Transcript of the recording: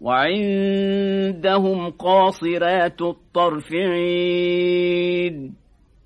وعندهم قاصرات الطرفعين